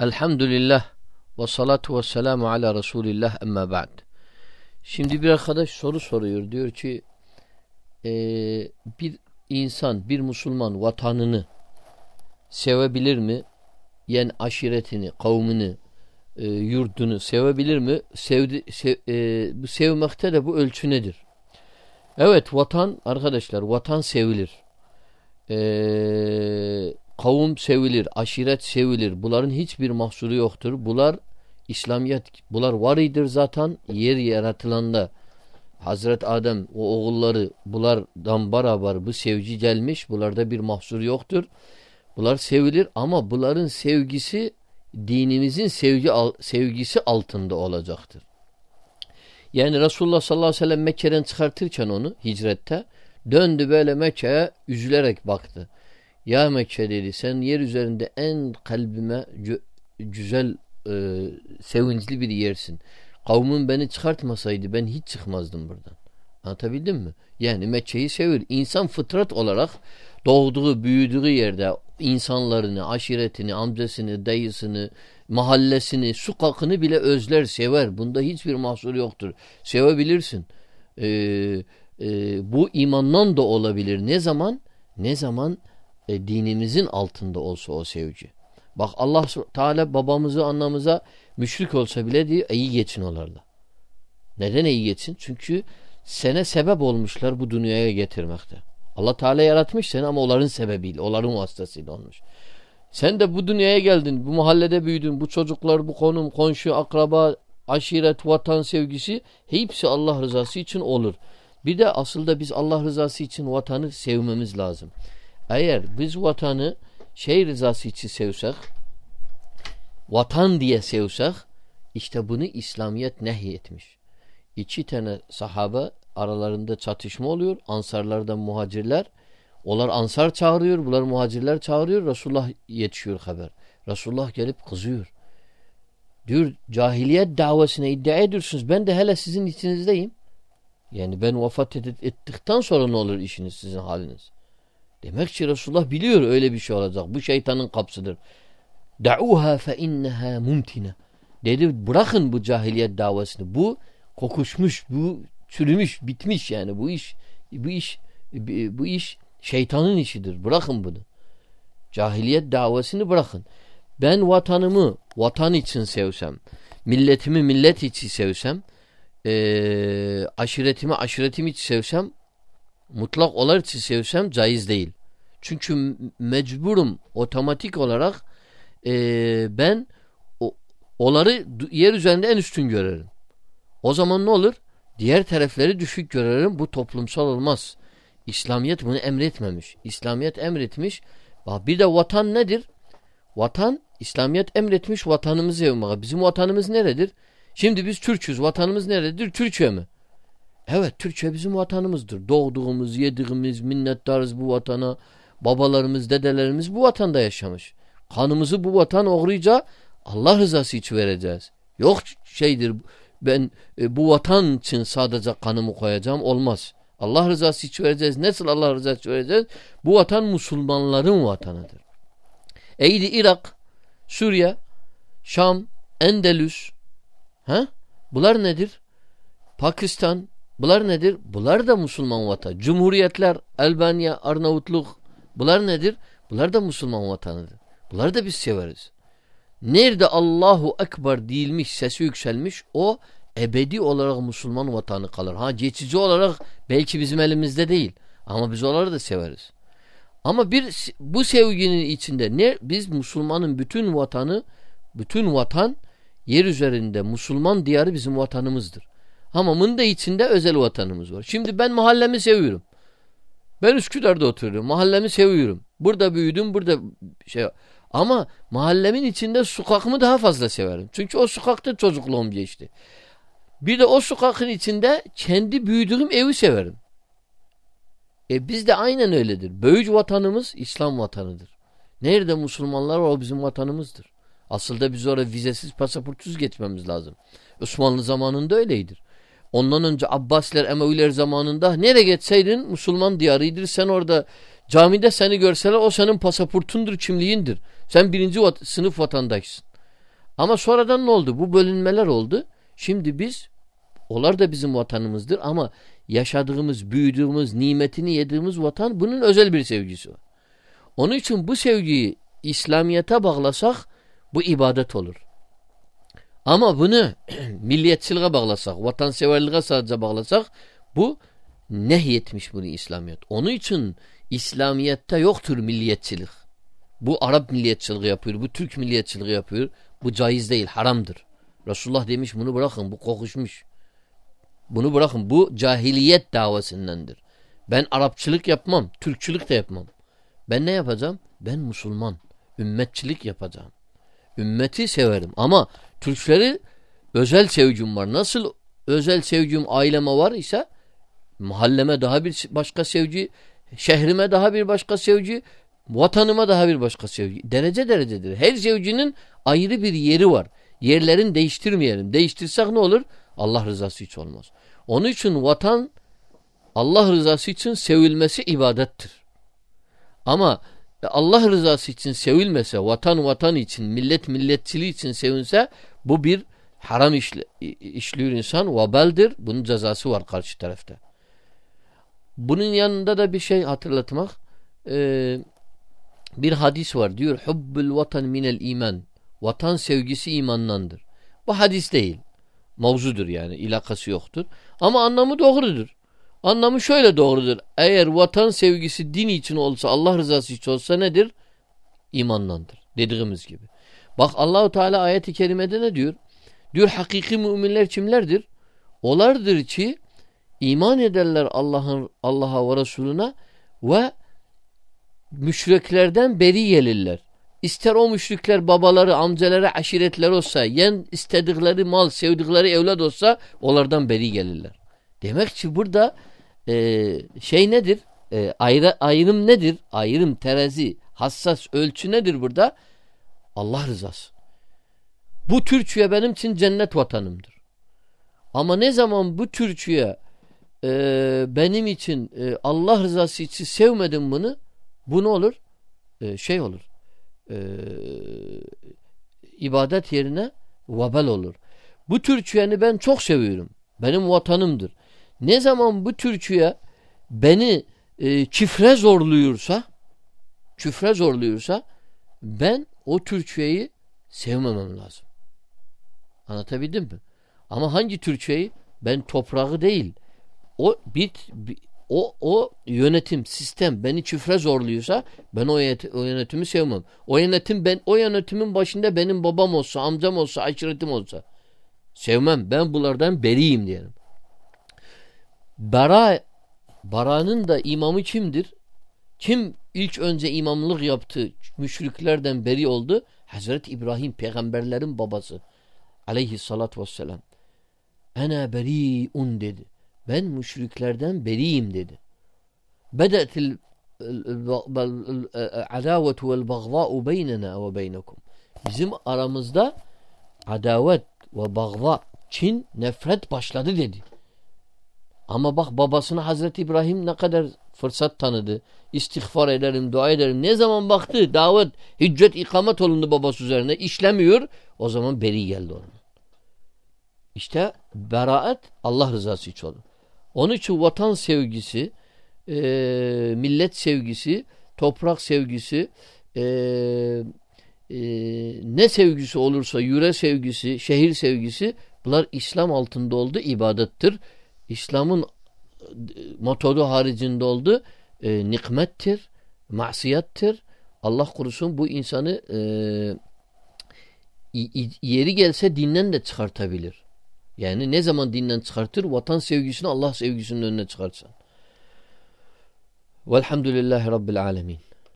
Elhamdülillah ve salatu ve selamu ala Resulillah emma ba'd. Şimdi bir arkadaş soru soruyor. Diyor ki e, bir insan, bir Müslüman vatanını sevebilir mi? Yani aşiretini, kavmini, e, yurdunu sevebilir mi? Sevdi, sev, e, sevmekte de bu ölçü nedir? Evet vatan arkadaşlar vatan sevilir. Eee kavim sevilir, aşiret sevilir. Bunların hiçbir mahsuru yoktur. Bunlar İslamiyet, bunlar var idir zaten yer yaratılanda. Hazret Adem o oğulları bunlardan beraber bu sevgi gelmiş. Bunlarda bir mahsur yoktur. Bunlar sevilir ama bunların sevgisi dinimizin sevgi sevgisi altında olacaktır. Yani Resulullah sallallahu aleyhi ve sellem Mekke'den çıkartırken onu hicrette döndü böyle Mekke'ye üzülerek baktı. Ya Mekke dedi sen yer üzerinde en kalbime güzel e, sevinçli bir yersin. Kavmin beni çıkartmasaydı ben hiç çıkmazdım buradan. Anlatabildim mi? Yani Mekke'yi sevir. İnsan fıtrat olarak doğduğu, büyüdüğü yerde insanlarını, aşiretini, amcasını, dayısını, mahallesini, sokakını bile özler, sever. Bunda hiçbir mahsur yoktur. Sevebilirsin. Ee, e, bu imandan da olabilir. Ne zaman? Ne zaman? E, dinimizin altında olsa o sevgi. Bak Allah Teala babamızı annamıza müşrik olsa bile diyor iyi geçin onlarla. Neden iyi geçin? Çünkü sene sebep olmuşlar bu dünyaya getirmekte. Allah Teala yaratmış seni ama onların sebebiyle, onların vasıtasıyla olmuş. Sen de bu dünyaya geldin, bu mahallede büyüdün, bu çocuklar, bu konum, komşu, akraba, aşiret, vatan sevgisi hepsi Allah rızası için olur. Bir de asıl da biz Allah rızası için vatanı sevmemiz lazım. Eğer biz vatanı şey rızası için sevsek, vatan diye sevsek, işte bunu İslamiyet nehyetmiş. İki tane sahabe aralarında çatışma oluyor. Ansarlardan muhacirler. Onlar ansar çağırıyor. Bunlar muhacirler çağırıyor. Resulullah yetişiyor haber. Resulullah gelip kızıyor. Diyor cahiliyet davasına iddia ediyorsunuz. Ben de hele sizin içinizdeyim. Yani ben vefat ettikten sonra ne olur işiniz sizin haliniz? Demek ki Resulullah biliyor öyle bir şey olacak. Bu şeytanın kapsıdır. Da'uha fe inneha mumtina. Dedi bırakın bu cahiliyet davasını. Bu kokuşmuş, bu çürümüş, bitmiş yani bu iş bu iş bu iş şeytanın işidir. Bırakın bunu. Cahiliyet davasını bırakın. Ben vatanımı vatan için sevsem, milletimi millet için sevsem, e, aşiretimi aşiretim için sevsem mutlak olarak için sevsem caiz değil. Çünkü mecburum otomatik olarak e, ben o, onları yer üzerinde en üstün görerim. O zaman ne olur? Diğer tarafları düşük görerim. Bu toplumsal olmaz. İslamiyet bunu emretmemiş. İslamiyet emretmiş. Bir de vatan nedir? Vatan İslamiyet emretmiş vatanımızı sevmek. Bizim vatanımız neredir? Şimdi biz Türk'üz. Vatanımız neredir? Türkiye mi? Evet Türkçe bizim vatanımızdır. Doğduğumuz, yediğimiz, minnettarız bu vatana. Babalarımız, dedelerimiz bu vatanda yaşamış. Kanımızı bu vatan uğrayınca Allah rızası için vereceğiz. Yok şeydir ben e, bu vatan için sadece kanımı koyacağım olmaz. Allah rızası için vereceğiz. Nasıl Allah rızası için vereceğiz? Bu vatan Müslümanların vatanıdır. Eydi Irak, Suriye, Şam, Endelüs. Ha? Bunlar nedir? Pakistan, Bunlar nedir? Bunlar da Müslüman vatan. Cumhuriyetler, Albanya, Arnavutluk. Bunlar nedir? Bunlar da Müslüman vatanıdır. Bunları da biz severiz. Nerede Allahu Ekber değilmiş, sesi yükselmiş o ebedi olarak Müslüman vatanı kalır. Ha geçici olarak belki bizim elimizde değil. Ama biz onları da severiz. Ama bir bu sevginin içinde ne biz Müslümanın bütün vatanı bütün vatan yer üzerinde Müslüman diyarı bizim vatanımızdır. Hamamın da içinde özel vatanımız var. Şimdi ben mahallemi seviyorum. Ben Üsküdar'da oturuyorum. Mahallemi seviyorum. Burada büyüdüm. Burada şey ama mahallemin içinde sokakımı daha fazla severim. Çünkü o sokakta çocukluğum geçti. Bir de o sokakın içinde kendi büyüdüğüm evi severim. E biz de aynen öyledir. Böyüc vatanımız İslam vatanıdır. Nerede Müslümanlar var o bizim vatanımızdır. Aslında biz oraya vizesiz pasaportsuz geçmemiz lazım. Osmanlı zamanında öyleydir. Ondan önce Abbasiler, Emeviler zamanında nereye geçseydin Müslüman diyarıydır. Sen orada camide seni görseler o senin pasaportundur, kimliğindir. Sen birinci vat sınıf vatandaşsın. Ama sonradan ne oldu? Bu bölünmeler oldu. Şimdi biz onlar da bizim vatanımızdır ama yaşadığımız, büyüdüğümüz, nimetini yediğimiz vatan bunun özel bir sevgisi var. Onun için bu sevgiyi İslamiyet'e bağlasak bu ibadet olur. Ama bunu milliyetçiliğe bağlasak, vatanseverliğe sadece bağlasak bu nehyetmiş bunu İslamiyet. Onun için İslamiyet'te yoktur milliyetçilik. Bu Arap milliyetçiliği yapıyor, bu Türk milliyetçiliği yapıyor. Bu caiz değil, haramdır. Resulullah demiş bunu bırakın, bu kokuşmuş. Bunu bırakın, bu cahiliyet davasindendir. Ben Arapçılık yapmam, Türkçülük de yapmam. Ben ne yapacağım? Ben Müslüman. Ümmetçilik yapacağım. Ümmeti severim ama Türkleri özel sevgim var. Nasıl özel sevgim aileme var ise mahalleme daha bir başka sevgi, şehrime daha bir başka sevgi, vatanıma daha bir başka sevgi. Derece derecedir. Her sevginin ayrı bir yeri var. Yerlerini değiştirmeyelim. Değiştirsek ne olur? Allah rızası hiç olmaz. Onun için vatan Allah rızası için sevilmesi ibadettir. Ama Allah rızası için sevilmese, vatan vatan için, millet milletçiliği için sevinse bu bir haram işli, işliyor insan, vabaldir. Bunun cezası var karşı tarafta. Bunun yanında da bir şey hatırlatmak. Ee, bir hadis var diyor. Hubbul vatan minel iman. Vatan sevgisi imandandır. Bu hadis değil. Mavzudur yani. ilakası yoktur. Ama anlamı doğrudur. Anlamı şöyle doğrudur. Eğer vatan sevgisi din için olsa, Allah rızası için olsa nedir? İmandandır. Dediğimiz gibi. Bak Allahu Teala ayet-i kerimede ne diyor? Diyor hakiki müminler kimlerdir? Olardır ki iman ederler Allah'ın Allah'a ve Resulüne ve müşriklerden beri gelirler. İster o müşrikler babaları, amcaları, aşiretleri olsa, yen istedikleri mal, sevdikleri evlat olsa onlardan beri gelirler. Demek ki burada e, şey nedir? E, ayrı, ayrım nedir? Ayrım, terazi, hassas ölçü nedir burada? Allah rızası. Bu Türkiye benim için cennet vatanımdır. Ama ne zaman bu Türkiye e, benim için e, Allah rızası için sevmedim bunu bu ne olur? E, şey olur. E, ibadet yerine vabel olur. Bu Türkiye'ni ben çok seviyorum. Benim vatanımdır. Ne zaman bu Türkiye beni e, çifre zorluyorsa küfre zorluyorsa ben o Türkiye'yi sevmemem lazım. Anlatabildim mi? Ama hangi Türkiye'yi? Ben toprağı değil. O bit o o yönetim sistem beni küfre zorluyorsa ben o, o yönetimi sevmem. O yönetim ben o yönetimin başında benim babam olsa, amcam olsa, aşiretim olsa sevmem. Ben bunlardan beriyim diyelim. Bara Bara'nın da imamı kimdir? Kim ilk önce imamlık yaptı, müşriklerden beri oldu? Hazreti İbrahim peygamberlerin babası. Aleyhissalat vesselam. Ene beri'un dedi. Ben müşriklerden beriyim dedi. Bedetil adavetu vel bagza'u beynena ve beynekum. Bizim aramızda adavet ve bagza, Çin, nefret başladı dedi. Ama bak babasına Hazreti İbrahim ne kadar fırsat tanıdı. İstiğfar ederim, dua ederim. Ne zaman baktı davet, hüccet, ikamet olundu babası üzerine. işlemiyor. O zaman beri geldi onun. İşte beraat Allah rızası için olur. Onun için vatan sevgisi, e, millet sevgisi, toprak sevgisi, e, e, ne sevgisi olursa yüre sevgisi, şehir sevgisi bunlar İslam altında oldu ibadettir. İslam'ın e, metodu haricinde oldu. E, nikmettir, masiyettir. Allah korusun bu insanı e, yeri gelse dinden de çıkartabilir. Yani ne zaman dinden çıkartır? Vatan sevgisini Allah sevgisinin önüne çıkartsan. Velhamdülillahi Rabbil Alemin.